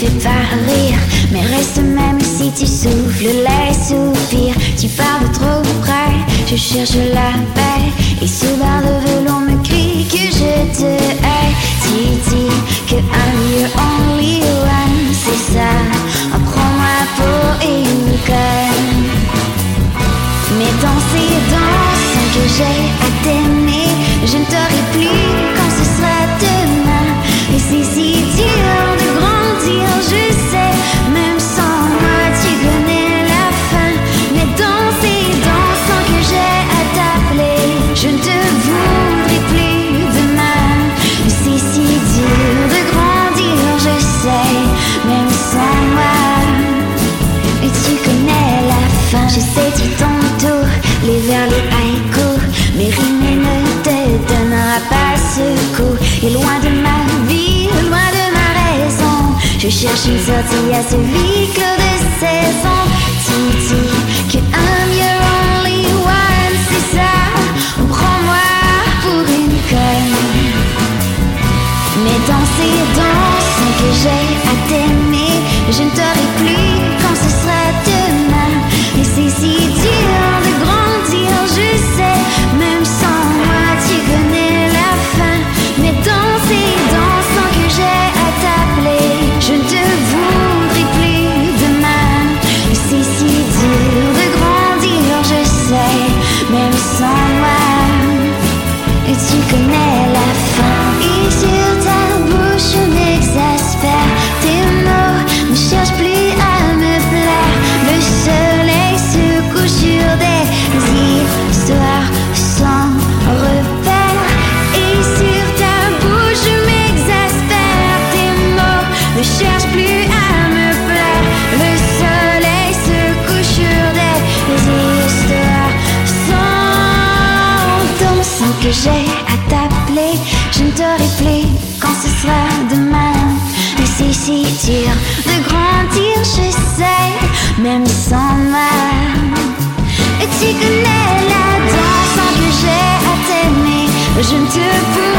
fais pas rire, mais reste même si tu souffles les soupirs. Tu parles trop près, je cherche la paix. Et sous barre de velours me crie que je te hais. Tu dis que I'm your only one, c'est ça. Prends-moi pour une conne. Mais dans ces danses que j'ai à t'aimer, je ne t'aurai plus quand ce sera cherche une sortie à ce huis de saison. Tu que I'm your only one, c'est ça, prends-moi pour une conne. Mais dans ces danses que j'ai que j'ai à t'appeler. Je ne t'aurai plus quand ce sera demain Et c'est si dur de grandir, je sais Même sans moi Et tu connais la danse que j'ai à t'aimer. Je ne te